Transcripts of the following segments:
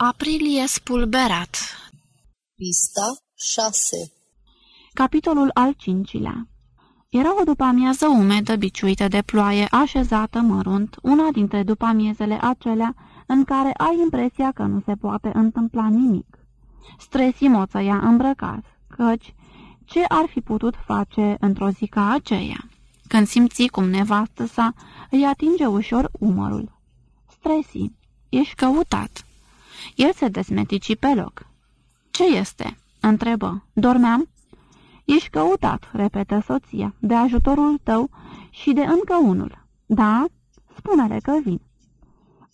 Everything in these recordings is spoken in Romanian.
Aprilie spulberat Pista 6 Capitolul al cincilea Era o după-amiază umedă, biciuită de ploaie, așezată mărunt, una dintre după-amiezele acelea în care ai impresia că nu se poate întâmpla nimic. Stresi moțăia îmbrăcat, căci ce ar fi putut face într-o zi ca aceea? Când simți cum nevastă sa îi atinge ușor umărul. Stresi, ești căutat. El se desmetici pe loc. Ce este?" întrebă. Dormeam?" Ești căutat," repetă soția, de ajutorul tău și de încă unul." Da? Spune-le că vin."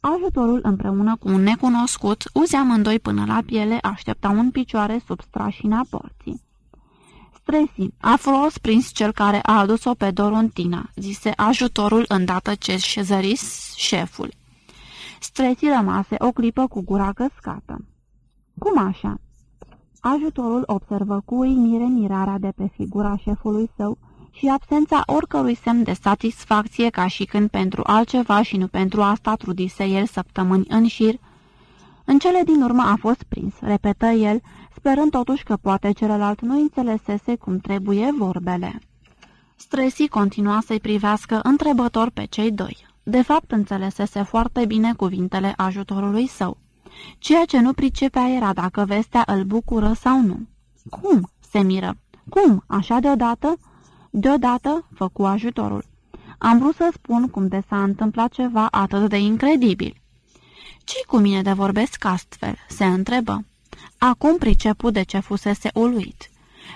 Ajutorul împreună cu un necunoscut, uzi amândoi până la piele, așteptau în picioare sub strașina porții. Stresi, a fost prins cel care a adus-o pe Dorontina, zise ajutorul îndată ce șezăris șeful. Stresi rămase o clipă cu gura căscată. Cum așa?" Ajutorul observă cu uimire mirarea de pe figura șefului său și absența oricărui semn de satisfacție ca și când pentru altceva și nu pentru asta trudise el săptămâni în șir. În cele din urmă a fost prins, repetă el, sperând totuși că poate celălalt nu înțelesese cum trebuie vorbele. Stresi continua să-i privească întrebător pe cei doi. De fapt, înțelesese foarte bine cuvintele ajutorului său. Ceea ce nu pricepea era dacă vestea îl bucură sau nu. Cum? se miră. Cum? Așa deodată? Deodată, făcu ajutorul. Am vrut să spun cum de s-a întâmplat ceva atât de incredibil. ce cu mine de vorbesc astfel?" se întrebă. Acum pricepu de ce fusese uluit.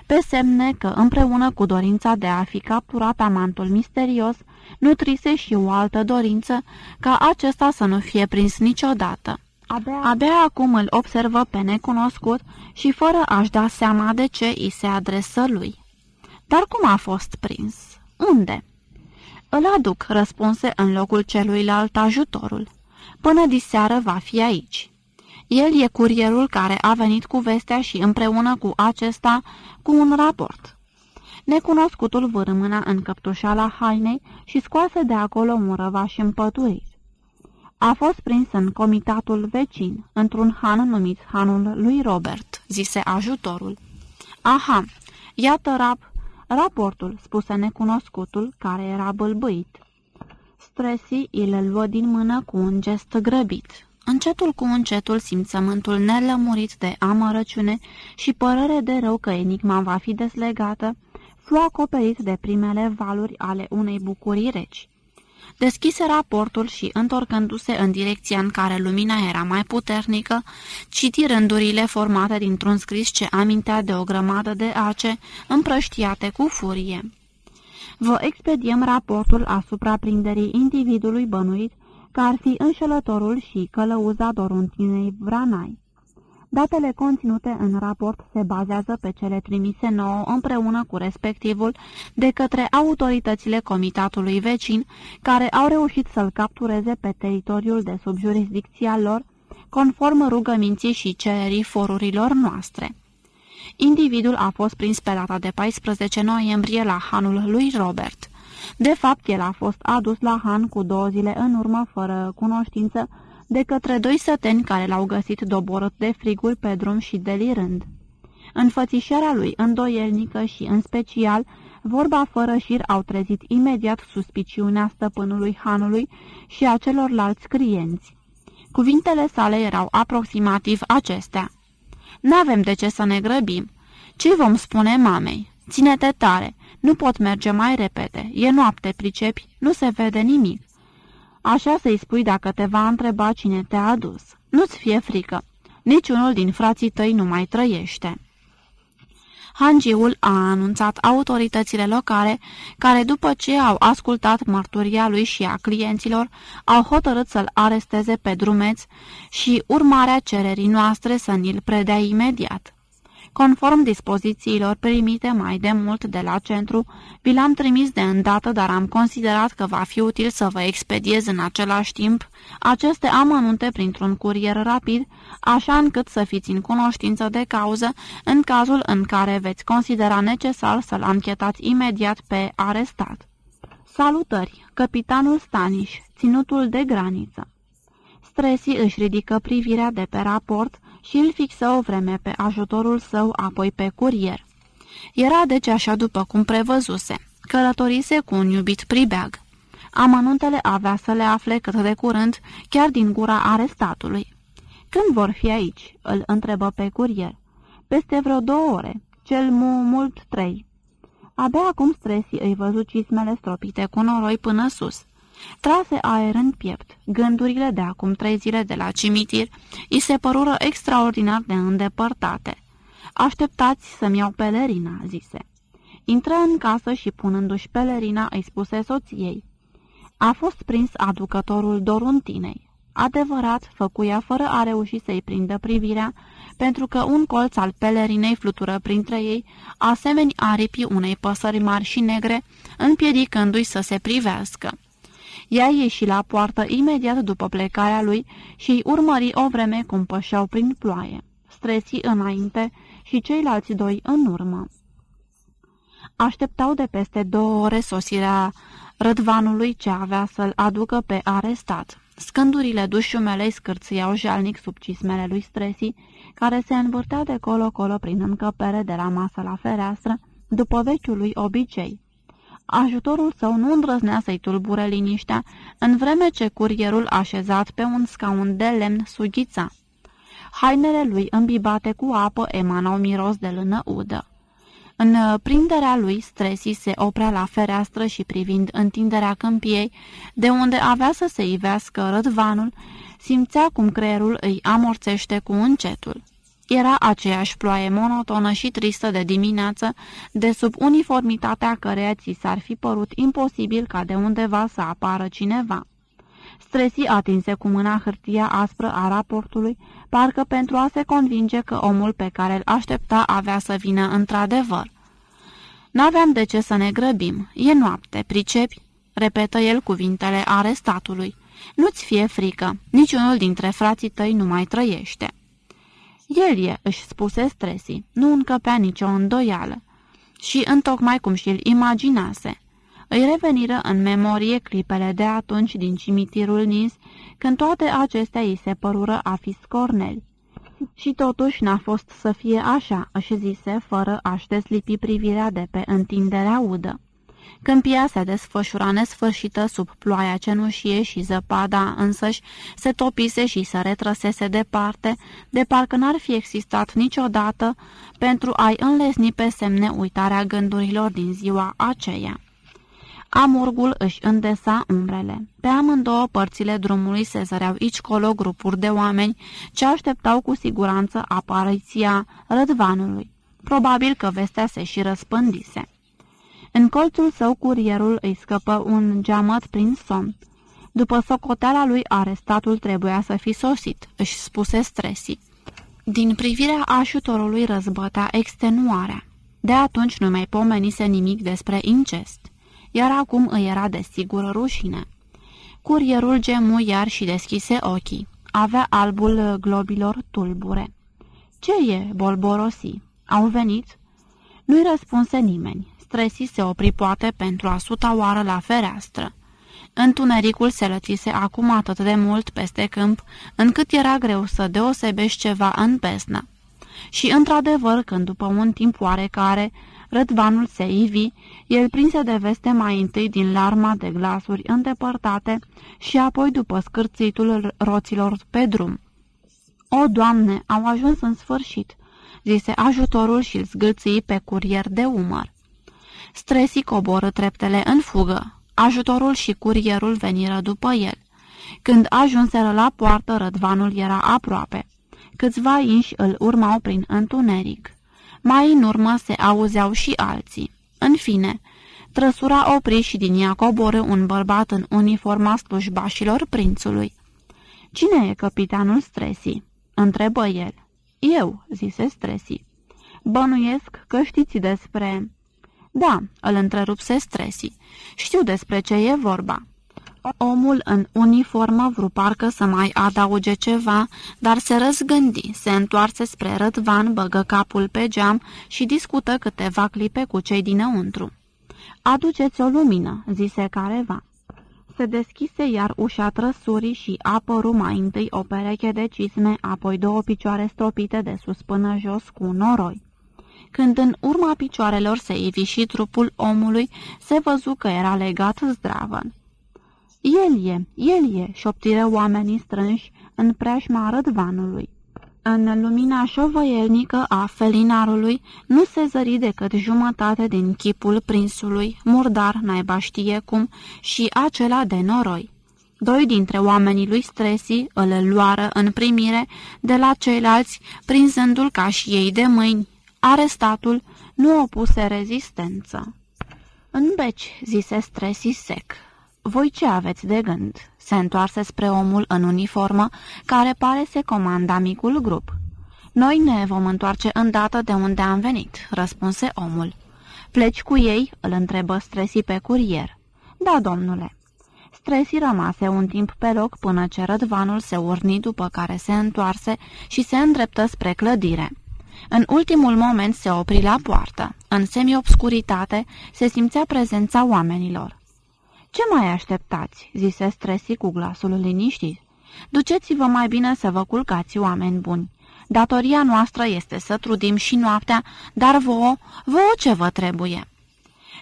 Pe semne că, împreună cu dorința de a fi capturat amantul misterios, nutrise și o altă dorință ca acesta să nu fie prins niciodată. Abia, abia acum îl observă pe necunoscut și fără a-și da seama de ce îi se adresă lui. Dar cum a fost prins? Unde? Îl aduc, răspunse în locul celuilalt ajutorul. Până diseară va fi aici. El e curierul care a venit cu vestea și împreună cu acesta cu un raport. Necunoscutul vârâ mâna în căptușala hainei și scoase de acolo un răvaș împăturit. A fost prins în comitatul vecin, într-un han numit Hanul lui Robert, zise ajutorul. Aha, iată rap, raportul, spuse necunoscutul, care era bâlbâit. Stresi îl luă din mână cu un gest grăbit. Încetul cu încetul simțământul nelămurit de amărăciune și părere de rău că enigma va fi deslegată, fu acoperit de primele valuri ale unei bucurii reci. Deschise raportul și, întorcându-se în direcția în care lumina era mai puternică, citi rândurile formate dintr-un scris ce amintea de o grămadă de ace împrăștiate cu furie. Vă expediem raportul asupra prinderii individului bănuit că ar fi înșelătorul și călăuza Doruntinei Vranai. Datele conținute în raport se bazează pe cele trimise nouă împreună cu respectivul de către autoritățile comitatului vecin, care au reușit să-l captureze pe teritoriul de sub jurisdicția lor, conform rugăminții și cererii forurilor noastre. Individul a fost prins pe data de 14 noiembrie la hanul lui Robert. De fapt, el a fost adus la Han cu două zile în urmă, fără cunoștință, de către doi săteni care l-au găsit doborât de frigul pe drum și delirând. Înfățișarea lui îndoielnică și, în special, vorba fără șir au trezit imediat suspiciunea stăpânului Hanului și a celorlalți clienți. Cuvintele sale erau aproximativ acestea. N-avem de ce să ne grăbim. Ce vom spune mamei? Ține-te tare, nu pot merge mai repede, e noapte, pricepi, nu se vede nimic. Așa să-i spui dacă te va întreba cine te-a adus. Nu-ți fie frică. Niciunul din frații tăi nu mai trăiește. Hangiul a anunțat autoritățile locale, care după ce au ascultat mărturia lui și a clienților, au hotărât să-l aresteze pe drumeț și urmarea cererii noastre să ni-l predea imediat. Conform dispozițiilor primite mai de mult de la centru, vi l-am trimis de îndată, dar am considerat că va fi util să vă expediez în același timp aceste amănunte printr-un curier rapid, așa încât să fiți în cunoștință de cauză în cazul în care veți considera necesar să-l anchetați imediat pe arestat. Salutări, capitanul Staniș, ținutul de graniță. Stresi își ridică privirea de pe raport și îl fixă o vreme pe ajutorul său, apoi pe curier. Era deci așa după cum prevăzuse. Călătorise cu un iubit pribeag. Amănuntele avea să le afle cât de curând, chiar din gura arestatului. Când vor fi aici?" îl întrebă pe curier. Peste vreo două ore, cel mu mult trei." Abia acum Stresi îi văzu cismele stropite cu noroi până sus. Trase aer în piept. Gândurile de acum trei zile de la cimitir îi se părură extraordinar de îndepărtate. Așteptați să-mi iau pelerina," zise. Intră în casă și punându-și pelerina îi spuse soției. A fost prins aducătorul doruntinei. Adevărat, făcuia fără a reuși să-i prindă privirea, pentru că un colț al pelerinei flutură printre ei, asemeni aripii unei păsări mari și negre, împiedicându-i să se privească. Ea ieși la poartă imediat după plecarea lui și îi urmări o vreme cum pășeau prin ploaie. Stresi înainte și ceilalți doi în urmă. Așteptau de peste două ore sosirea rădvanului ce avea să-l aducă pe arestat. Scândurile dușumelei scârțâiau jalnic sub cismele lui Stresi, care se învârtea de colo-colo prin încăpere de la masă la fereastră, după vechiul lui obicei. Ajutorul său nu îndrăznea să-i tulbure liniștea, în vreme ce curierul așezat pe un scaun de lemn sughița. Hainele lui îmbibate cu apă emanau miros de lână udă. În uh, prinderea lui, Stresi se oprea la fereastră și privind întinderea câmpiei, de unde avea să se ivească rădvanul, simțea cum creierul îi amorțește cu încetul. Era aceeași ploaie monotonă și tristă de dimineață, de sub uniformitatea căreia ți s-ar fi părut imposibil ca de undeva să apară cineva. Stresi atinse cu mâna hârtia aspră a raportului, parcă pentru a se convinge că omul pe care îl aștepta avea să vină într-adevăr. N-aveam de ce să ne grăbim. E noapte, pricepi?" repetă el cuvintele arestatului. Nu-ți fie frică, niciunul dintre frații tăi nu mai trăiește." El e," își spuse Stresi, nu încăpea nicio îndoială. Și întocmai cum și-l imaginase. Îi reveniră în memorie clipele de atunci din cimitirul nins, când toate acestea îi se părură a fi scorneli. Și totuși n-a fost să fie așa, își zise, fără a-și deslipi privirea de pe întinderea udă. Câmpia se desfășura nesfârșită sub ploaia cenușie și zăpada însăși se topise și se retrăsese departe, de parcă n-ar fi existat niciodată pentru a-i înlesni pe semne uitarea gândurilor din ziua aceea. Amurgul își îndesa umbrele. Pe amândouă părțile drumului se zăreau aici colo grupuri de oameni ce așteptau cu siguranță apariția rădvanului. Probabil că vestea se și răspândise. În colțul său curierul îi scăpă un geamăt prin somn. După socoteala lui, arestatul trebuia să fi sosit, își spuse Stresi. Din privirea ajutorului răzbătea extenuarea. De atunci nu mai pomenise nimic despre incest iar acum îi era de sigur rușine. Curierul gemu iar și deschise ochii. Avea albul globilor tulbure. Ce e, bolborosi? Au venit?" Nu-i răspunse nimeni. Stresi se opri poate pentru a suta oară la fereastră. Întunericul se lățise acum atât de mult peste câmp, încât era greu să deosebești ceva în pesnă. Și, într-adevăr, când după un timp oarecare Rădvanul se ivi, el prinse de veste mai întâi din larma de glasuri îndepărtate și apoi după scârțitul roților pe drum. O, Doamne, au ajuns în sfârșit!" zise ajutorul și îl zgâlții pe curier de umăr. Stresi coboră treptele în fugă. Ajutorul și curierul veniră după el. Când ajunseră la poartă, rădvanul era aproape. Câțiva inși îl urmau prin întuneric. Mai în urmă se auzeau și alții. În fine, trăsura opri și din ea coboră un bărbat în uniforma slujbașilor prințului. Cine e capitanul Stresi?" întrebă el. Eu," zise Stresi. Bănuiesc că știți despre... Da, îl întrerupse Stresi. Știu despre ce e vorba. Omul în uniformă vru parcă să mai adauge ceva, dar se răzgândi, se întoarse spre Rădvan, băgă capul pe geam și discută câteva clipe cu cei dinăuntru. Aduceți o lumină," zise careva. Se deschise iar ușa trăsurii și apăru mai întâi o pereche de cisme, apoi două picioare stropite de sus până jos cu noroi. Când în urma picioarelor se ivi și trupul omului, se văzu că era legat zdravăn. El e, el e, șoptiră oamenii strânși în preajma rădvanului. În lumina șovăielnică a felinarului nu se zări decât jumătate din chipul prinsului, murdar, naiba știe cum, și acela de noroi. Doi dintre oamenii lui Stresi îl luară în primire de la ceilalți, prinzându-l ca și ei de mâini. Arestatul nu opuse rezistență. În beci, zise Stresi sec. Voi ce aveți de gând?" se întoarse spre omul în uniformă, care pare se comanda micul grup. Noi ne vom întoarce îndată de unde am venit," răspunse omul. Pleci cu ei?" îl întrebă Stresi pe curier. Da, domnule." Stresi rămase un timp pe loc până ce rădvanul se urni după care se întoarse și se îndreptă spre clădire. În ultimul moment se opri la poartă. În semi-obscuritate se simțea prezența oamenilor. Ce mai așteptați?" zise Stresi cu glasul liniștit. Duceți-vă mai bine să vă culcați, oameni buni. Datoria noastră este să trudim și noaptea, dar vouă, vouă ce vă trebuie?"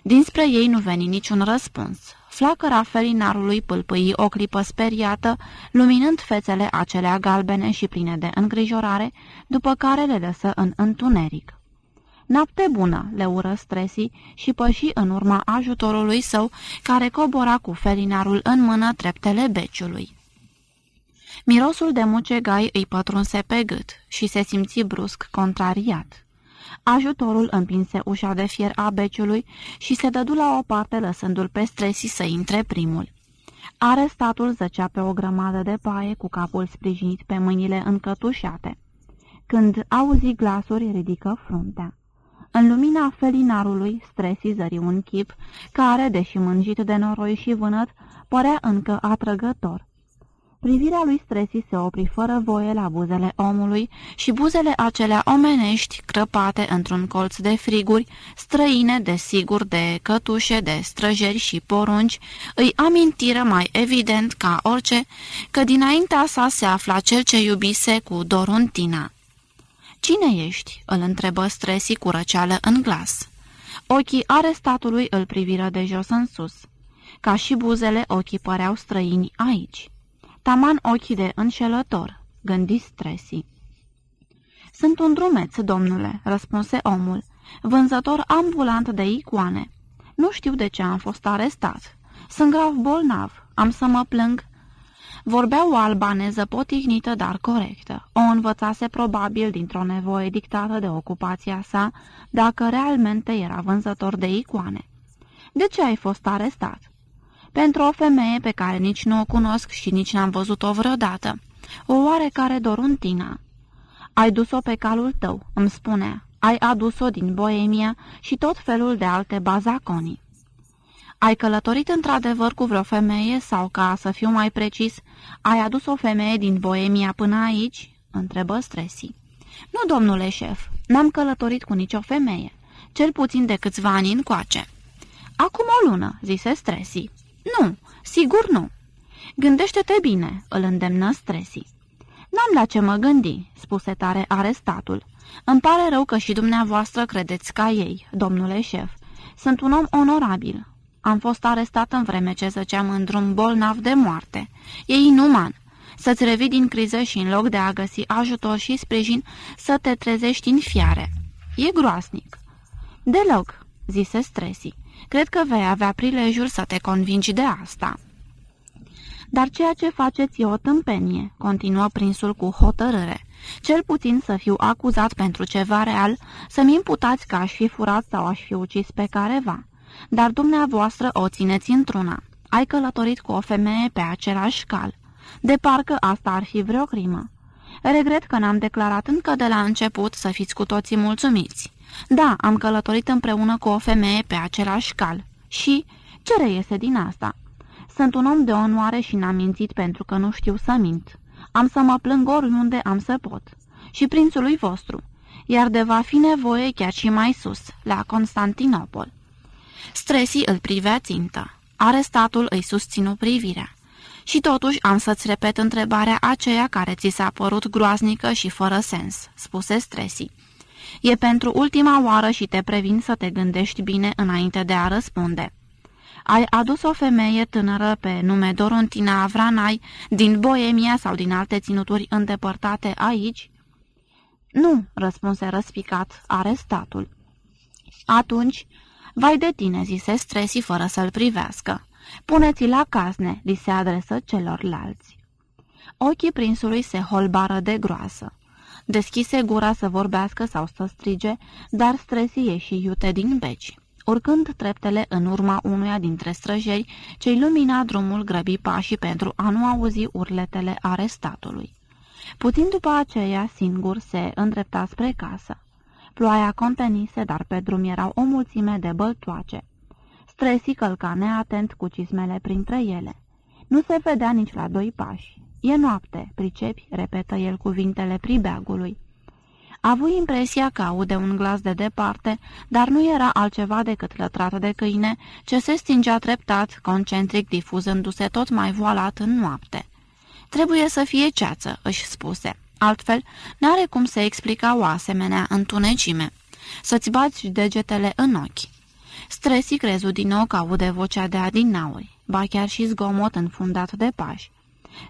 Dinspre ei nu veni niciun răspuns. Flacăra felinarului pâlpâi o clipă speriată, luminând fețele acelea galbene și pline de îngrijorare, după care le lăsă în întuneric. Noapte bună, le ură Stresi și păși în urma ajutorului său, care cobora cu felinarul în mână treptele beciului. Mirosul de mucegai îi pătrunse pe gât și se simți brusc contrariat. Ajutorul împinse ușa de fier a beciului și se dădu la o parte lăsându-l pe Stresi să intre primul. Arestatul zăcea pe o grămadă de paie cu capul sprijinit pe mâinile încătușate. Când auzi glasuri, ridică fruntea. În lumina felinarului, Stresi zări un chip, care, deși mânjit de noroi și vânăt, părea încă atrăgător. Privirea lui Stresi se opri fără voie la buzele omului și buzele acelea omenești, crăpate într-un colț de friguri, străine, desigur, de cătușe, de străjeri și porunci, îi amintiră mai evident ca orice că dinaintea sa se afla cel ce iubise cu Doruntina. Cine ești?" îl întrebă Stresi cu răceală în glas. Ochii arestatului îl priviră de jos în sus. Ca și buzele, ochii păreau străini aici. Taman ochii de înșelător, gândi Stresi. Sunt un drumeț, domnule," răspunse omul, vânzător ambulant de icoane. Nu știu de ce am fost arestat. Sunt grav bolnav, am să mă plâng Vorbea o albaneză potihnită, dar corectă. O învățase probabil dintr-o nevoie dictată de ocupația sa, dacă realmente era vânzător de icoane. De ce ai fost arestat? Pentru o femeie pe care nici nu o cunosc și nici n-am văzut-o vreodată. O oarecare Doruntina. Ai dus-o pe calul tău, îmi spunea. Ai adus-o din Boemia și tot felul de alte bazaconii. Ai călătorit într-adevăr cu vreo femeie sau, ca să fiu mai precis, ai adus o femeie din Boemia până aici?" întrebă Stresi. Nu, domnule șef, n-am călătorit cu nicio femeie, cel puțin de câțiva ani încoace." Acum o lună," zise Stresi. Nu, sigur nu." Gândește-te bine," îl îndemnă Stresi. N-am la ce mă gândi," spuse tare arestatul. Îmi pare rău că și dumneavoastră credeți ca ei, domnule șef. Sunt un om onorabil, am fost arestat în vreme ce zăceam în drum bolnav de moarte. E inuman. Să-ți revii din criză și în loc de a găsi ajutor și sprijin, să te trezești în fiare. E groasnic. Deloc, zise Stresi. Cred că vei avea prilejul să te convingi de asta. Dar ceea ce faceți e o tâmpenie, continuă prinsul cu hotărâre. Cel puțin să fiu acuzat pentru ceva real, să-mi imputați că aș fi furat sau aș fi ucis pe careva dar dumneavoastră o țineți într-una. Ai călătorit cu o femeie pe același cal. De parcă asta ar fi vreo crimă. Regret că n-am declarat încă de la început să fiți cu toții mulțumiți. Da, am călătorit împreună cu o femeie pe același cal. Și ce reiese din asta? Sunt un om de onoare și n-am mințit pentru că nu știu să mint. Am să mă plâng oriunde am să pot. Și prințului vostru. Iar de va fi nevoie chiar și mai sus, la Constantinopol. Stresi îl privea țintă. Arestatul îi susținu privirea. Și totuși am să-ți repet întrebarea aceea care ți s-a părut groaznică și fără sens, spuse Stresi. E pentru ultima oară și te previn să te gândești bine înainte de a răspunde. Ai adus o femeie tânără pe nume Dorontina Avranai din Boemia sau din alte ținuturi îndepărtate aici?" Nu," răspunse răspicat arestatul. Atunci, vai de tine," zise Stresi fără să-l privească. Puneți la casne," li se adresă celorlalți. Ochii prinsului se holbară de groasă. Deschise gura să vorbească sau să strige, dar Stresi ieși iute din beci. Urcând treptele în urma unuia dintre străjeri, ce lumina drumul grăbi pașii pentru a nu auzi urletele arestatului. Puțin după aceea, singur se îndrepta spre casă. Ploaia contenise, dar pe drum erau o mulțime de băltoace. Stresi călca neatent cu cismele printre ele. Nu se vedea nici la doi pași. E noapte, pricepi, repetă el cuvintele pribeagului. A avut impresia că aude un glas de departe, dar nu era altceva decât lătrată de câine, ce se stingea treptat, concentric difuzându-se tot mai voalat în noapte. Trebuie să fie ceață, își spuse. Altfel, n-are cum să explica o asemenea întunecime. Să-ți bați degetele în ochi. Stresi crezu din nou că aude vocea de adinauri, ba chiar și zgomot înfundat de pași.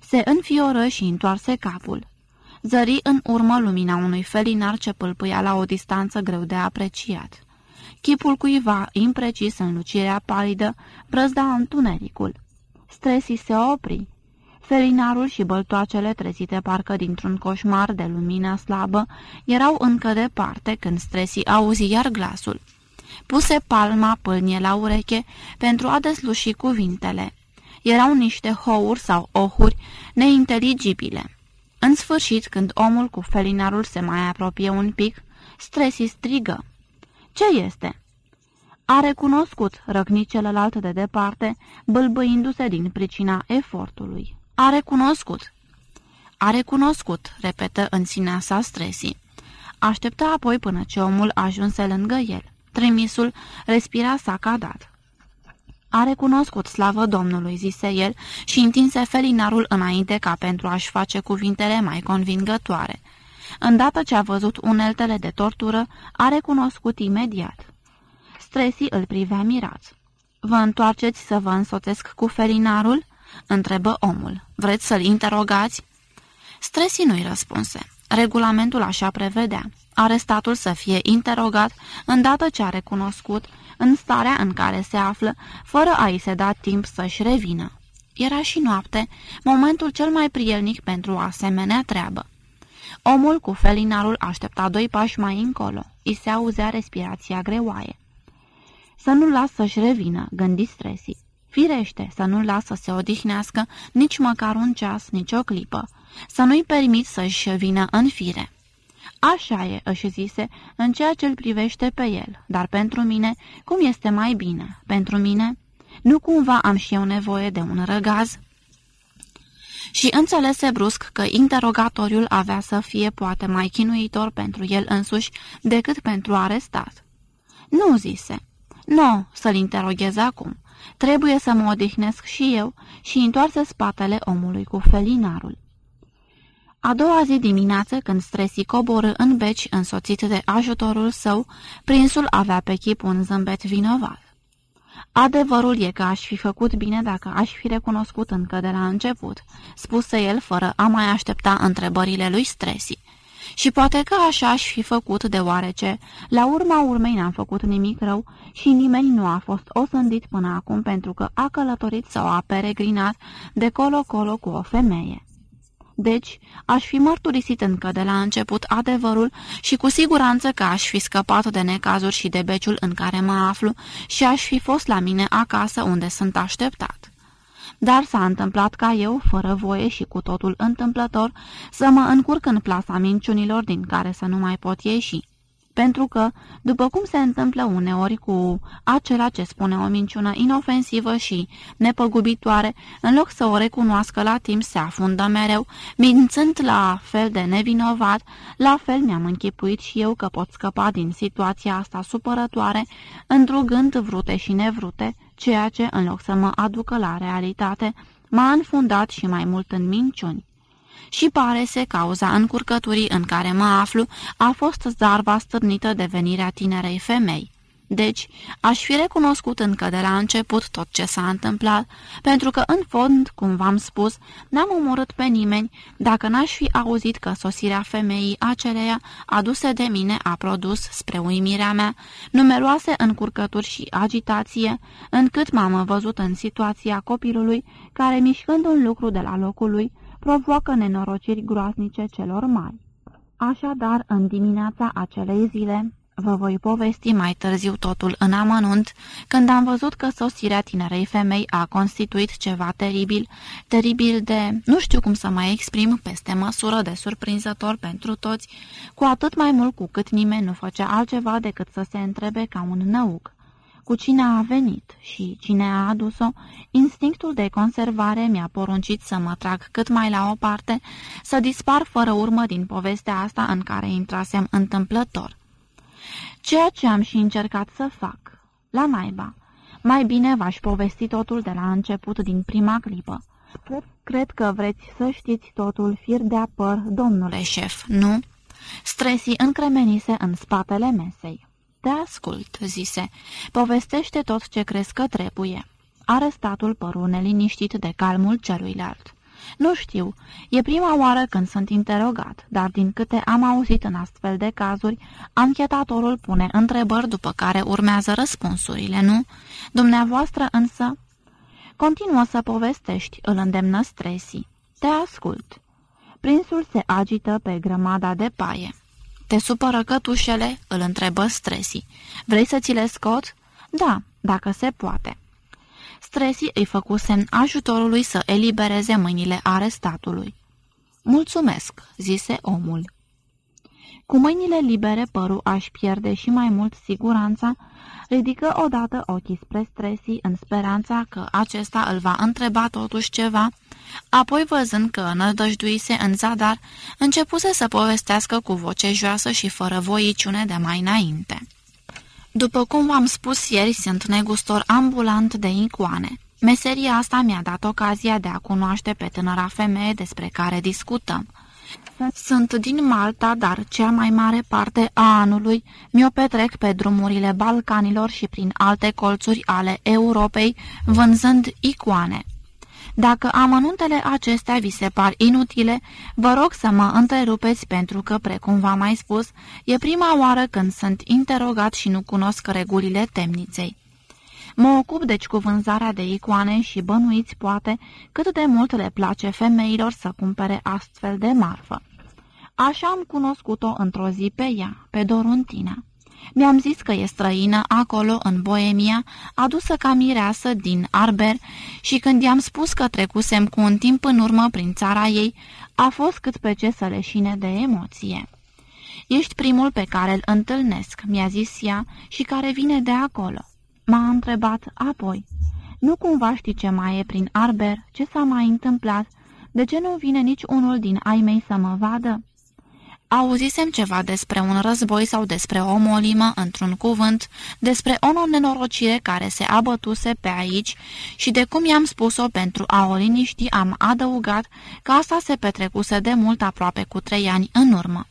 Se înfioră și întoarse capul. Zări în urmă lumina unui felinar ce pâlpâia la o distanță greu de apreciat. Chipul cuiva, imprecis în lucirea palidă, brăzda întunericul. Stresi se opri. Felinarul și băltoacele trezite parcă dintr-un coșmar de lumină slabă erau încă departe când Stresi auzi iar glasul. Puse palma pâlnie la ureche pentru a desluși cuvintele. Erau niște houri sau ohuri neinteligibile. În sfârșit, când omul cu felinarul se mai apropie un pic, Stresi strigă. Ce este?" A recunoscut, răcni celălalt de departe, bâlbâindu-se din pricina efortului. A recunoscut. A recunoscut, repetă în sinea sa Stresi. Așteptă apoi până ce omul ajunse lângă el. Trimisul respira sacadat. A recunoscut slavă Domnului, zise el, și întinse felinarul înainte ca pentru a-și face cuvintele mai convingătoare. Îndată ce a văzut uneltele de tortură, a recunoscut imediat. Stresi îl privea mirat. Vă întoarceți să vă însoțesc cu felinarul?" întrebă omul. Vreți să-l interogați?" Stresi nu-i răspunse. Regulamentul așa prevedea. Arestatul să fie interogat îndată ce a recunoscut în starea în care se află, fără a-i se da timp să-și revină. Era și noapte, momentul cel mai prielnic pentru o asemenea treabă. Omul cu felinarul aștepta doi pași mai încolo. I se auzea respirația greoaie. Să nu-l las să-și revină, gândi Stresi. Firește, să nu-l las să se odihnească nici măcar un ceas, nici o clipă. Să nu-i permit să-și vină în fire. Așa e, își zise, în ceea ce îl privește pe el, dar pentru mine, cum este mai bine? Pentru mine? Nu cumva am și eu nevoie de un răgaz? Și înțelese brusc că interogatoriul avea să fie poate mai chinuitor pentru el însuși decât pentru arestat. Nu, zise. Nu, să-l interoghez acum. Trebuie să mă odihnesc și eu și întoarse spatele omului cu felinarul. A doua zi dimineață, când Stresi coborâ în beci însoțit de ajutorul său, prinsul avea pe chip un zâmbet vinovat. Adevărul e că aș fi făcut bine dacă aș fi recunoscut încă de la început, spuse el fără a mai aștepta întrebările lui Stresi. Și poate că așa aș fi făcut deoarece, la urma urmei n-am făcut nimic rău și nimeni nu a fost osândit până acum pentru că a călătorit sau a peregrinat de colo-colo cu o femeie. Deci, aș fi mărturisit încă de la început adevărul și cu siguranță că aș fi scăpat de necazuri și de beciul în care mă aflu și aș fi fost la mine acasă unde sunt așteptat. Dar s-a întâmplat ca eu, fără voie și cu totul întâmplător, să mă încurc în plasa minciunilor din care să nu mai pot ieși. Pentru că, după cum se întâmplă uneori cu acela ce spune o minciună inofensivă și nepăgubitoare, în loc să o recunoască la timp, se afundă mereu, mințând la fel de nevinovat, la fel mi-am închipuit și eu că pot scăpa din situația asta supărătoare, îndrugând vrute și nevrute, ceea ce, în loc să mă aducă la realitate, m-a înfundat și mai mult în minciuni și pare se cauza încurcăturii în care mă aflu a fost zarva stârnită de venirea tinerei femei. Deci, aș fi recunoscut încă de la început tot ce s-a întâmplat, pentru că, în fond, cum v-am spus, n-am omorât pe nimeni dacă n-aș fi auzit că sosirea femeii aceleia aduse de mine a produs, spre uimirea mea, numeroase încurcături și agitație, încât m-am văzut în situația copilului care, mișcând un lucru de la locul lui, provoacă nenorociri groaznice celor mari. Așadar, în dimineața acelei zile, vă voi povesti mai târziu totul în amănunt, când am văzut că sosirea tinerei femei a constituit ceva teribil, teribil de, nu știu cum să mai exprim, peste măsură de surprinzător pentru toți, cu atât mai mult cu cât nimeni nu făcea altceva decât să se întrebe ca un năuc cu cine a venit și cine a adus-o, instinctul de conservare mi-a poruncit să mă trag cât mai la o parte, să dispar fără urmă din povestea asta în care intrasem întâmplător. Ceea ce am și încercat să fac, la naiba. Mai bine v-aș povesti totul de la început din prima clipă. Cred că vreți să știți totul fir de apăr, domnule șef, nu? Stresii încremenise în spatele mesei. Te ascult," zise. Povestește tot ce crezi că trebuie." Arestatul păru neliniștit de calmul celuilalt. Nu știu, e prima oară când sunt interogat, dar din câte am auzit în astfel de cazuri, anchetatorul pune întrebări după care urmează răspunsurile, nu? Dumneavoastră însă... Continuă să povestești, îl îndemnă Stresi. Te ascult. Prinsul se agită pe grămada de paie. Te supără cătușele?" îl întrebă Stresi. Vrei să ți le scot?" Da, dacă se poate." Stresi îi făcu semn ajutorului să elibereze mâinile arestatului. Mulțumesc," zise omul. Cu mâinile libere păru aș pierde și mai mult siguranța, ridică odată ochii spre Stresi în speranța că acesta îl va întreba totuși ceva, apoi văzând că nădăjduise în zadar, începuse să povestească cu voce joasă și fără voiciune de mai înainte. După cum v-am spus ieri, sunt negustor ambulant de icoane. Meseria asta mi-a dat ocazia de a cunoaște pe tânăra femeie despre care discutăm. Sunt din Malta, dar cea mai mare parte a anului mi-o petrec pe drumurile Balcanilor și prin alte colțuri ale Europei, vânzând icoane. Dacă amănuntele acestea vi se par inutile, vă rog să mă întrerupeți pentru că, precum v-am mai spus, e prima oară când sunt interogat și nu cunosc regulile temniței. Mă ocup deci cu vânzarea de icoane și bănuiți poate cât de mult le place femeilor să cumpere astfel de marfă. Așa am cunoscut-o într-o zi pe ea, pe Doruntina. Mi-am zis că e străină acolo, în Boemia, adusă ca mireasă din Arber și când i-am spus că trecusem cu un timp în urmă prin țara ei, a fost cât pe ce să leșine de emoție. Ești primul pe care îl întâlnesc," mi-a zis ea, și care vine de acolo." M-a întrebat apoi. Nu cumva știi ce mai e prin Arber? Ce s-a mai întâmplat? De ce nu vine nici unul din ai mei să mă vadă?" Auzisem ceva despre un război sau despre o molimă, într-un cuvânt, despre o nenorocire care se abătuse pe aici și de cum i-am spus-o pentru a o liniști, am adăugat că asta se petrecuse de mult aproape cu trei ani în urmă.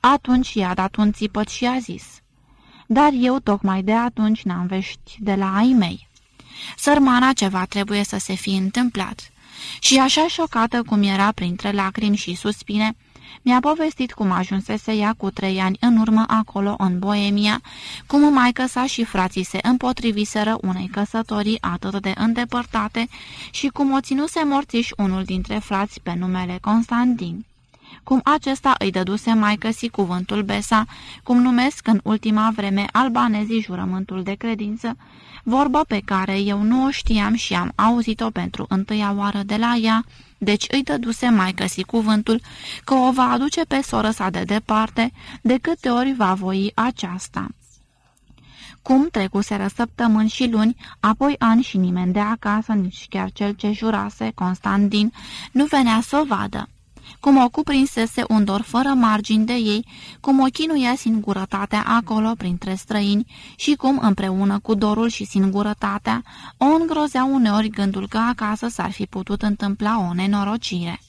Atunci i-a dat un țipăt și a zis, Dar eu tocmai de atunci n-am vești de la ai mei. Sărmana ceva trebuie să se fi întâmplat. Și așa șocată cum era printre lacrimi și suspine, mi-a povestit cum ajunsese ea cu trei ani în urmă acolo, în Boemia, cum maică sa și frații se împotriviseră unei căsătorii atât de îndepărtate și cum o ținuse morțiș unul dintre frați pe numele Constantin cum acesta îi dăduse mai si cuvântul Besa, cum numesc în ultima vreme albanezii jurământul de credință, vorbă pe care eu nu o știam și am auzit-o pentru întâia oară de la ea, deci îi dăduse mai căsi cuvântul că o va aduce pe soră sa de departe, de câte ori va voi aceasta. Cum trecuseră săptămâni și luni, apoi ani și nimeni de acasă, nici chiar cel ce jurase, Constantin, nu venea să o vadă. Cum o cuprinsese un dor fără margini de ei, cum o chinuia singurătatea acolo printre străini și cum, împreună cu dorul și singurătatea, o îngrozea uneori gândul că acasă s-ar fi putut întâmpla o nenorocire.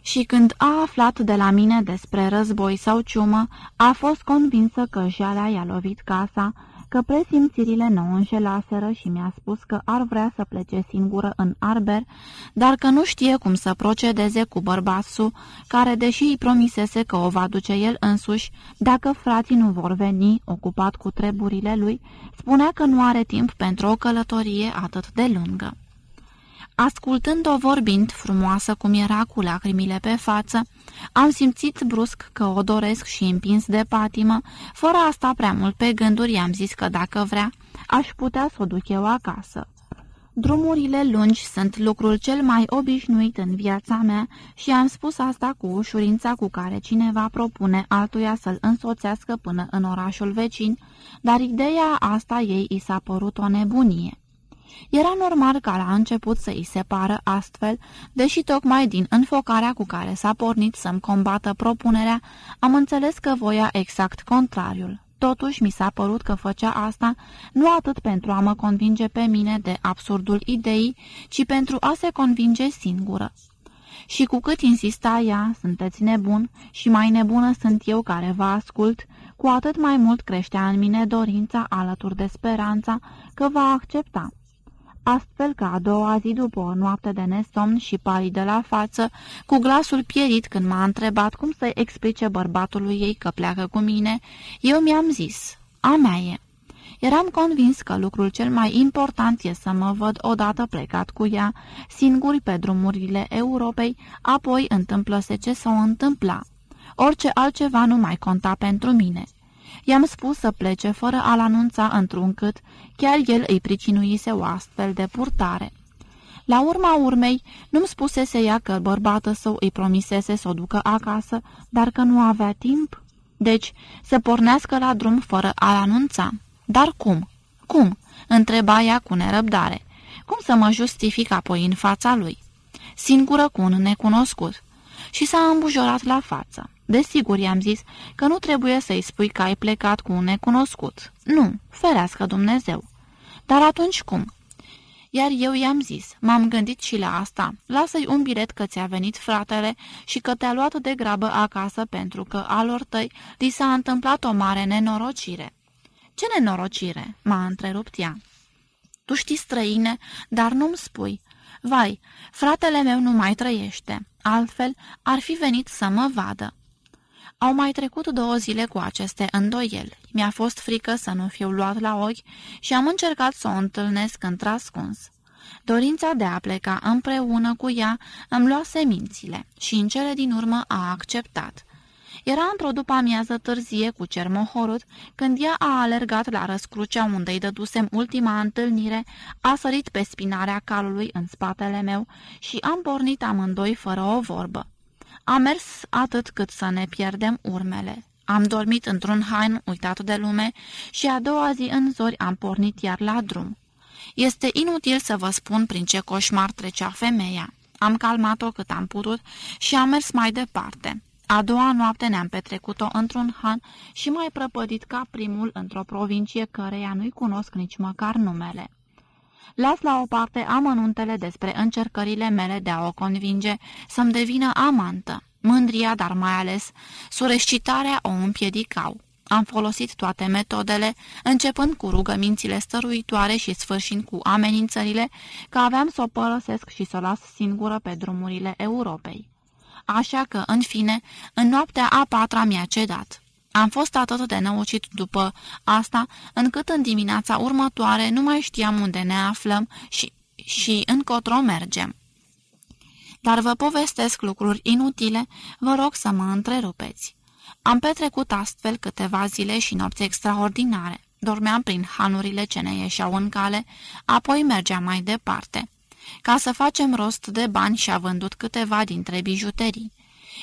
Și când a aflat de la mine despre război sau ciumă, a fost convinsă că jalea i-a lovit casa, că presimțirile nu înșelaseră și mi-a spus că ar vrea să plece singură în Arber, dar că nu știe cum să procedeze cu bărbatul, care, deși îi promisese că o va duce el însuși, dacă frații nu vor veni, ocupat cu treburile lui, spunea că nu are timp pentru o călătorie atât de lungă. Ascultând-o vorbind, frumoasă cum era cu lacrimile pe față, am simțit brusc că o doresc și împins de patimă, fără asta prea mult pe gânduri i-am zis că dacă vrea, aș putea să o duc eu acasă. Drumurile lungi sunt lucrul cel mai obișnuit în viața mea și am spus asta cu ușurința cu care cineva propune altuia să-l însoțească până în orașul vecin, dar ideea asta ei i s-a părut o nebunie. Era normal ca la început să îi separă astfel, deși tocmai din înfocarea cu care s-a pornit să-mi combată propunerea, am înțeles că voia exact contrariul. Totuși mi s-a părut că făcea asta nu atât pentru a mă convinge pe mine de absurdul ideii, ci pentru a se convinge singură. Și cu cât insista ea, sunteți nebun, și mai nebună sunt eu care vă ascult, cu atât mai mult creștea în mine dorința alături de speranța că va accepta astfel că a doua zi după o noapte de nesomn și palidă la față, cu glasul pierit când m-a întrebat cum să-i explice bărbatului ei că pleacă cu mine, eu mi-am zis, a mea e. Eram convins că lucrul cel mai important e să mă văd odată plecat cu ea, singuri pe drumurile Europei, apoi întâmplă-se ce s-o întâmpla. Orice altceva nu mai conta pentru mine. I-am spus să plece fără a-l anunța într-un cât, chiar el îi pricinuise o astfel de purtare. La urma urmei, nu-mi spusese ea că bărbatul său îi promisese să o ducă acasă, dar că nu avea timp? Deci, să pornească la drum fără a-l anunța. Dar cum? Cum? Întreba ea cu nerăbdare. Cum să mă justific apoi în fața lui? Singură cu un necunoscut. Și s-a îmbujorat la față. Desigur, i-am zis că nu trebuie să-i spui că ai plecat cu un necunoscut. Nu, ferească Dumnezeu. Dar atunci cum? Iar eu i-am zis, m-am gândit și la asta, lasă-i un bilet că ți-a venit fratele și că te-a luat de grabă acasă pentru că alor tăi li s-a întâmplat o mare nenorocire. Ce nenorocire?" m-a întrerupt ea. Tu știi străine, dar nu-mi spui. Vai, fratele meu nu mai trăiește, altfel ar fi venit să mă vadă. Au mai trecut două zile cu aceste îndoieli. Mi-a fost frică să nu fiu luat la ochi și am încercat să o întâlnesc într-ascuns. Dorința de a pleca împreună cu ea îmi lua semințile și în cele din urmă a acceptat. Era într-o după-amiază târzie cu cer mohorut, când ea a alergat la răscrucea unde-i dădusem ultima întâlnire, a sărit pe spinarea calului în spatele meu și am pornit amândoi fără o vorbă. Am mers atât cât să ne pierdem urmele. Am dormit într-un hain uitat de lume și a doua zi în zori am pornit iar la drum. Este inutil să vă spun prin ce coșmar trecea femeia. Am calmat-o cât am putut și am mers mai departe. A doua noapte ne-am petrecut-o într-un han și mai prăpădit ca primul într-o provincie căreia nu-i cunosc nici măcar numele. Las la o parte amănuntele despre încercările mele de a o convinge să-mi devină amantă. Mândria, dar mai ales surescitarea o împiedicau. Am folosit toate metodele, începând cu rugămințile stăruitoare și sfârșind cu amenințările, că aveam să o părăsesc și să o las singură pe drumurile Europei. Așa că, în fine, în noaptea a patra mi-a cedat. Am fost atât de năucit după asta, încât în dimineața următoare nu mai știam unde ne aflăm și, și încotro mergem. Dar vă povestesc lucruri inutile, vă rog să mă întrerupeți. Am petrecut astfel câteva zile și nopți extraordinare. Dormeam prin hanurile ce ne ieșeau în cale, apoi mergeam mai departe. ca să facem rost de bani și a vândut câteva dintre bijuterii.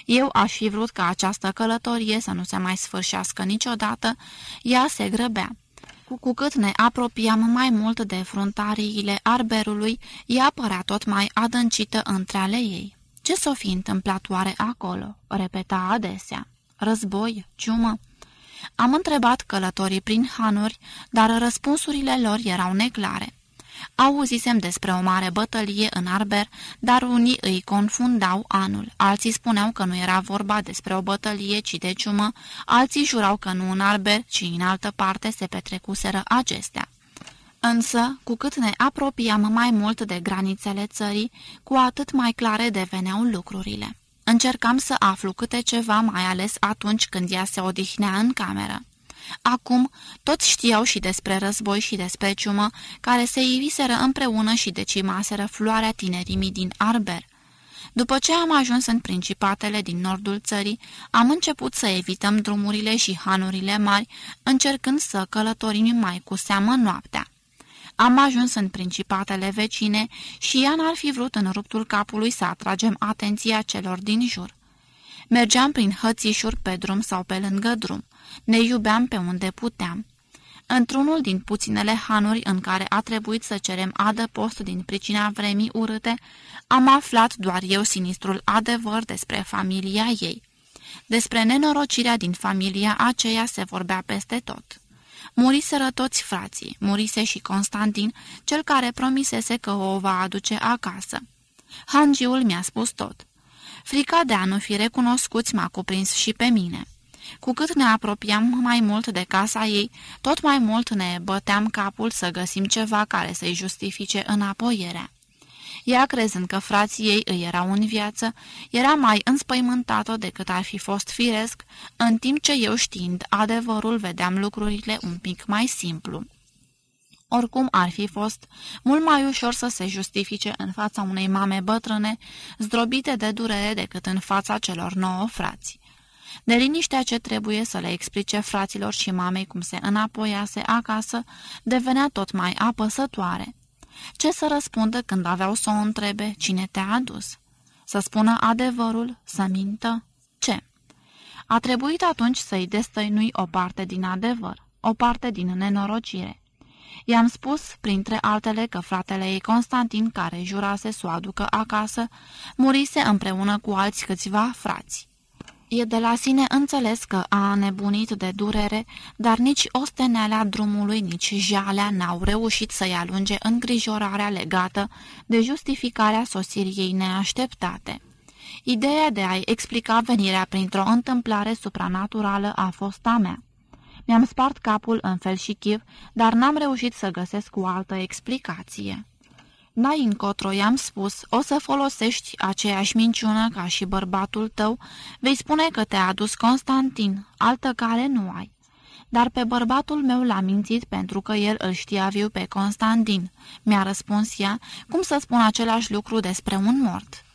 Eu aș fi vrut ca această călătorie să nu se mai sfârșească niciodată, ea se grăbea. Cu cât ne apropiam mai mult de fruntariile arberului, ea părea tot mai adâncită între ale ei. Ce s-o fi întâmplat oare acolo?" repeta adesea. Război? Ciumă?" Am întrebat călătorii prin hanuri, dar răspunsurile lor erau neclare. Auzisem despre o mare bătălie în Arber, dar unii îi confundau anul. Alții spuneau că nu era vorba despre o bătălie, ci de ciumă, alții jurau că nu în Arber, ci în altă parte se petrecuseră acestea. Însă, cu cât ne apropiam mai mult de granițele țării, cu atât mai clare deveneau lucrurile. Încercam să aflu câte ceva, mai ales atunci când ea se odihnea în cameră. Acum, toți știau și despre război și despre ciumă, care se iviseră împreună și decimaseră floarea tinerimii din Arber. După ce am ajuns în principatele din nordul țării, am început să evităm drumurile și hanurile mari, încercând să călătorim mai cu seamă noaptea. Am ajuns în principatele vecine și ea n-ar fi vrut în ruptul capului să atragem atenția celor din jur. Mergeam prin hățișuri pe drum sau pe lângă drum. Ne iubeam pe unde puteam. Într-unul din puținele hanuri în care a trebuit să cerem adăpost din pricina vremii urâte, am aflat doar eu sinistrul adevăr despre familia ei. Despre nenorocirea din familia aceea se vorbea peste tot. Muriseră toți frații, murise și Constantin, cel care promisese că o va aduce acasă. Hangiul mi-a spus tot. Frica de a nu fi recunoscuți m-a cuprins și pe mine. Cu cât ne apropiam mai mult de casa ei, tot mai mult ne băteam capul să găsim ceva care să-i justifice înapoierea. Ea, crezând că frații ei îi erau în viață, era mai înspăimântată decât ar fi fost firesc, în timp ce eu știind adevărul vedeam lucrurile un pic mai simplu. Oricum ar fi fost, mult mai ușor să se justifice în fața unei mame bătrâne, zdrobite de durere decât în fața celor nouă frați. Neliniștea ce trebuie să le explice fraților și mamei cum se înapoiase acasă devenea tot mai apăsătoare. Ce să răspundă când aveau să o întrebe cine te-a adus? Să spună adevărul, să mintă? Ce? A trebuit atunci să-i destăinui o parte din adevăr, o parte din nenorocire. I-am spus, printre altele, că fratele ei Constantin, care jurase să o aducă acasă, murise împreună cu alți câțiva frați. E de la sine înțeles că a nebunit de durere, dar nici ostenelea drumului, nici jalea n-au reușit să-i alunge îngrijorarea legată de justificarea sosirii ei neașteptate. Ideea de a-i explica venirea printr-o întâmplare supranaturală a fost a mea. Mi-am spart capul în fel și chiv, dar n-am reușit să găsesc o altă explicație. N-ai încotro, i-am spus, o să folosești aceeași minciună ca și bărbatul tău, vei spune că te-a adus Constantin, altă care nu ai. Dar pe bărbatul meu l-a mințit pentru că el îl știa viu pe Constantin. Mi-a răspuns ea, cum să spun același lucru despre un mort.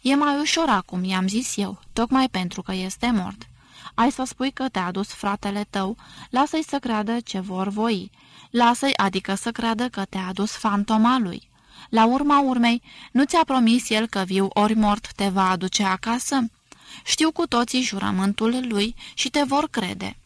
E mai ușor acum, i-am zis eu, tocmai pentru că este mort. Ai să spui că te-a adus fratele tău, lasă-i să creadă ce vor voi. Lasă-i adică să creadă că te-a adus fantoma lui. La urma urmei, nu ți-a promis el că viu ori mort te va aduce acasă? Știu cu toții jurământul lui și te vor crede.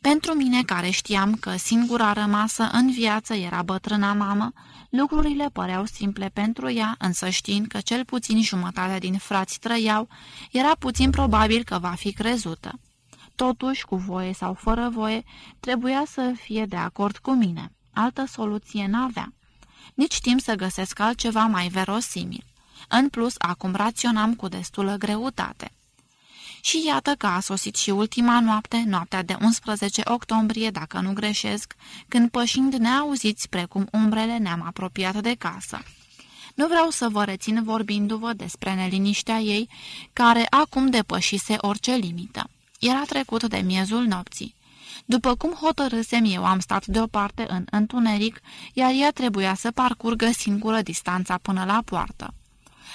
Pentru mine, care știam că singura rămasă în viață era bătrâna mamă, lucrurile păreau simple pentru ea, însă știind că cel puțin jumătate din frați trăiau, era puțin probabil că va fi crezută. Totuși, cu voie sau fără voie, trebuia să fie de acord cu mine. Altă soluție n-avea nici timp să găsesc altceva mai verosimil. În plus, acum raționam cu destulă greutate. Și iată că a sosit și ultima noapte, noaptea de 11 octombrie, dacă nu greșesc, când pășind neauziți precum umbrele ne-am apropiat de casă. Nu vreau să vă rețin vorbindu-vă despre neliniștea ei, care acum depășise orice limită. Era trecut de miezul nopții. După cum hotărâsem eu, am stat deoparte în întuneric, iar ea trebuia să parcurgă singură distanța până la poartă.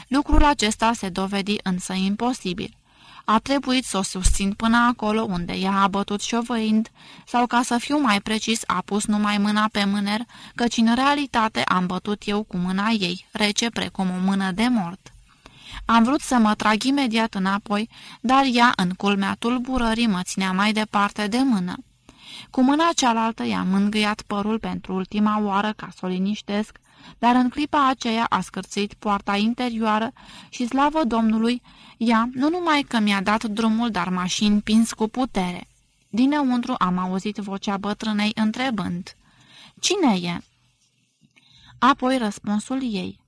Lucrul acesta se dovedi însă imposibil. A trebuit să o susțin până acolo unde ea a bătut șovăind, sau ca să fiu mai precis a pus numai mâna pe mâner, căci în realitate am bătut eu cu mâna ei, rece precum o mână de mort. Am vrut să mă trag imediat înapoi, dar ea, în culmea tulburării, mă ținea mai departe de mână. Cu mâna cealaltă i-am mângâiat părul pentru ultima oară ca să o liniștesc, dar în clipa aceea a scârțit poarta interioară și, slavă Domnului, ea nu numai că mi-a dat drumul, dar m-a și împins cu putere. Dinăuntru am auzit vocea bătrânei întrebând, Cine e?" Apoi răspunsul ei,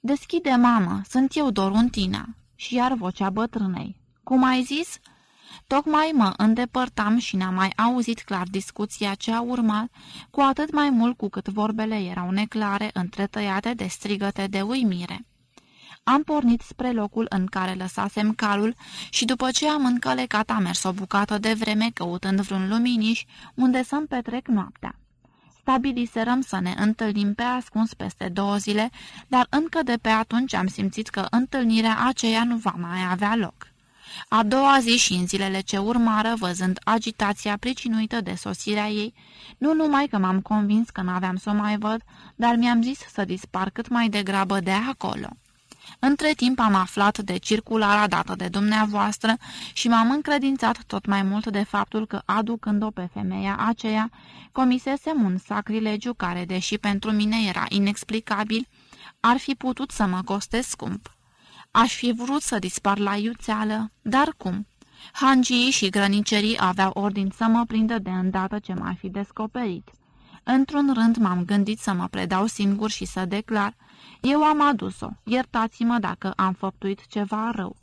Deschide, mamă, sunt eu Doruntina." Și iar vocea bătrânei, Cum ai zis?" Tocmai mă îndepărtam și n-am mai auzit clar discuția ce a urmat, cu atât mai mult cu cât vorbele erau neclare, întretăiate de strigăte de uimire. Am pornit spre locul în care lăsasem calul și după ce am încălecat am mers o bucată de vreme căutând vreun luminiș unde să-mi petrec noaptea. Stabiliserăm să ne întâlnim pe ascuns peste două zile, dar încă de pe atunci am simțit că întâlnirea aceea nu va mai avea loc. A doua zi și în zilele ce urmară, văzând agitația pricinuită de sosirea ei, nu numai că m-am convins că n-aveam să o mai văd, dar mi-am zis să dispar cât mai degrabă de acolo. Între timp am aflat de circularea dată de dumneavoastră și m-am încredințat tot mai mult de faptul că, aducând-o pe femeia aceea, comisesem un sacrilegiu care, deși pentru mine era inexplicabil, ar fi putut să mă coste scump. Aș fi vrut să dispar la iuțeală, dar cum? Hangii și grănicerii aveau ordin să mă prindă de îndată ce m-ar fi descoperit. Într-un rând m-am gândit să mă predau singur și să declar, eu am adus-o, iertați-mă dacă am făptuit ceva rău,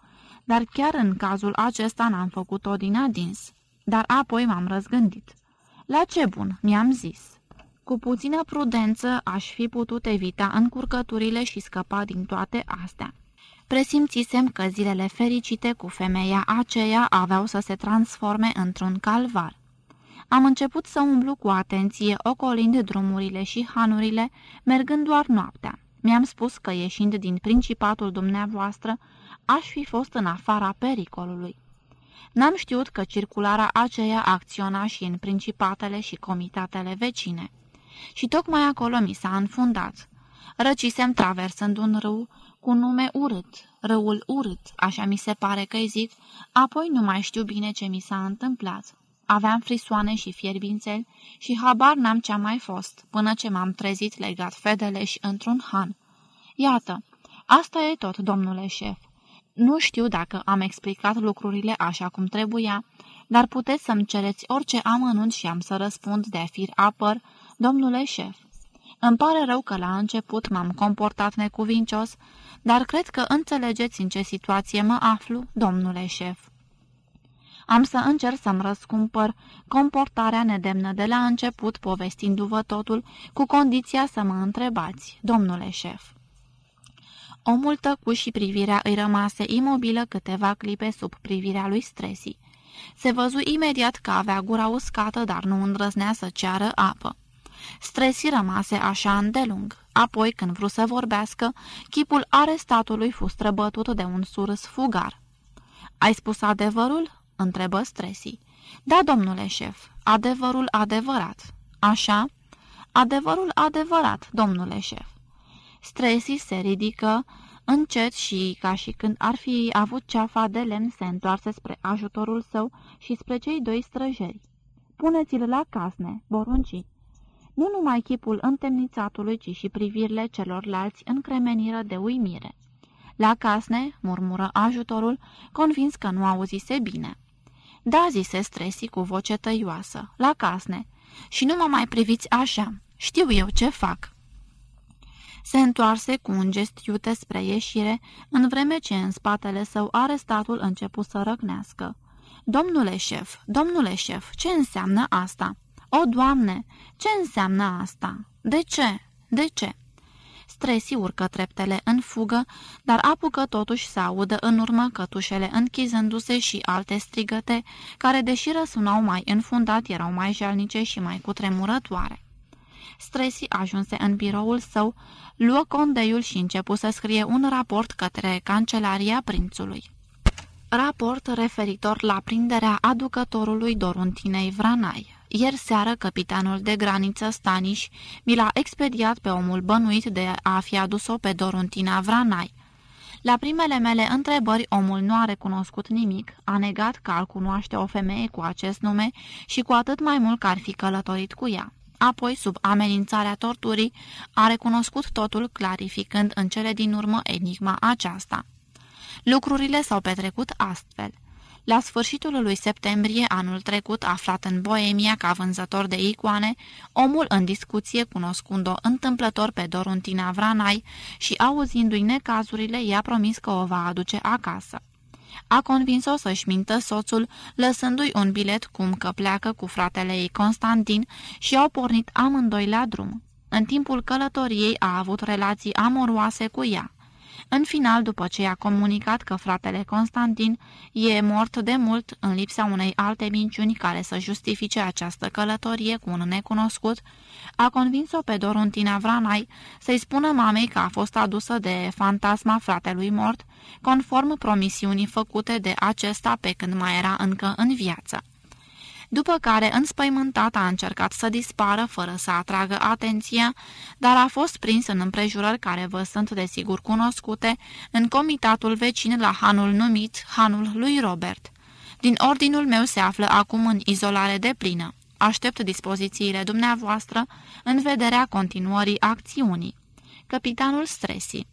dar chiar în cazul acesta n-am făcut-o din adins. Dar apoi m-am răzgândit. La ce bun, mi-am zis. Cu puțină prudență aș fi putut evita încurcăturile și scăpa din toate astea presimțisem că zilele fericite cu femeia aceea aveau să se transforme într-un calvar. Am început să umblu cu atenție, ocolind drumurile și hanurile, mergând doar noaptea. Mi-am spus că, ieșind din principatul dumneavoastră, aș fi fost în afara pericolului. N-am știut că circularea aceea acționa și în principatele și comitatele vecine. Și tocmai acolo mi s-a înfundat. Răcisem traversând un râu, cu nume urât, răul urât, așa mi se pare că-i zic, apoi nu mai știu bine ce mi s-a întâmplat. Aveam frisoane și fierbințeli și habar n-am ce-a mai fost, până ce m-am trezit legat fedeleș într-un han. Iată, asta e tot, domnule șef. Nu știu dacă am explicat lucrurile așa cum trebuia, dar puteți să-mi cereți orice amănunt și am să răspund de fir apăr, domnule șef. Îmi pare rău că la început m-am comportat necuvincios, dar cred că înțelegeți în ce situație mă aflu, domnule șef. Am să încerc să-mi răscumpăr comportarea nedemnă de la început, povestindu-vă totul, cu condiția să mă întrebați, domnule șef. Omul tăcu și privirea îi rămase imobilă câteva clipe sub privirea lui Stresi. Se văzu imediat că avea gura uscată, dar nu îndrăznea să ceară apă. Stresi rămase așa îndelung. Apoi, când vrut să vorbească, chipul arestatului fu străbătut de un surâs fugar. Ai spus adevărul?" întrebă Stresi. Da, domnule șef, adevărul adevărat." Așa?" Adevărul adevărat, domnule șef." Stresi se ridică încet și, ca și când ar fi avut ceafa de lemn, se întoarse spre ajutorul său și spre cei doi străjeri. Puneți-l la casne, borunci nu numai chipul întemnițatului, ci și privirile celorlalți încremeniră de uimire. La casne, murmură ajutorul, convins că nu auzise bine. Da, zise Stresi cu voce tăioasă, la casne. Și nu mă mai priviți așa, știu eu ce fac. Se întoarse cu un gest iute spre ieșire, în vreme ce în spatele său arestatul începu să răcnească. Domnule șef, domnule șef, ce înseamnă asta?" O, Doamne, ce înseamnă asta? De ce? De ce?" Stresi urcă treptele în fugă, dar apucă totuși să audă în urmă cătușele închizându-se și alte strigăte, care, deși răsunau mai înfundat, erau mai jalnice și mai cutremurătoare. Stresi ajunse în biroul său, luă condeiul și începu să scrie un raport către cancelaria prințului. Raport referitor la prinderea aducătorului Doruntinei Vranai. Ieri seară, capitanul de graniță Staniș mi l-a expediat pe omul bănuit de a fi adus-o pe Doruntina Vranai. La primele mele întrebări, omul nu a recunoscut nimic, a negat că al cunoaște o femeie cu acest nume și cu atât mai mult că ar fi călătorit cu ea. Apoi, sub amenințarea torturii, a recunoscut totul, clarificând în cele din urmă enigma aceasta. Lucrurile s-au petrecut astfel. La sfârșitul lui septembrie anul trecut, aflat în Boemia ca vânzător de icoane, omul în discuție, cunoscând-o întâmplător pe Doruntina Vranai și auzindu-i necazurile, i-a promis că o va aduce acasă. A convins-o să-și mintă soțul, lăsându-i un bilet cum că pleacă cu fratele ei Constantin și au pornit amândoi la drum. În timpul călătoriei a avut relații amoroase cu ea. În final, după ce i-a comunicat că fratele Constantin e mort de mult în lipsa unei alte minciuni care să justifice această călătorie cu un necunoscut, a convins-o pe Doruntina Vranai să-i spună mamei că a fost adusă de fantasma fratelui mort, conform promisiunii făcute de acesta pe când mai era încă în viață după care, înspăimântat, a încercat să dispară fără să atragă atenția, dar a fost prins în împrejurări care vă sunt desigur cunoscute în comitatul vecin la hanul numit Hanul lui Robert. Din ordinul meu se află acum în izolare de plină. Aștept dispozițiile dumneavoastră în vederea continuării acțiunii. Capitanul Stresi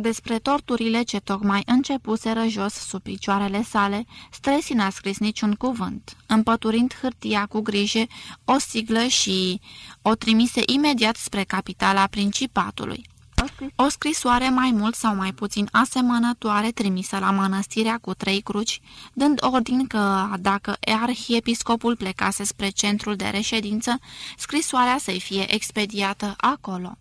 despre torturile ce tocmai începuseră jos sub picioarele sale, Stresi n-a scris niciun cuvânt. Împăturind hârtia cu grijă, o siglă și o trimise imediat spre capitala Principatului. O scrisoare mai mult sau mai puțin asemănătoare trimisă la mănăstirea cu trei cruci, dând ordin că, dacă arhiepiscopul plecase spre centrul de reședință, scrisoarea să-i fie expediată acolo.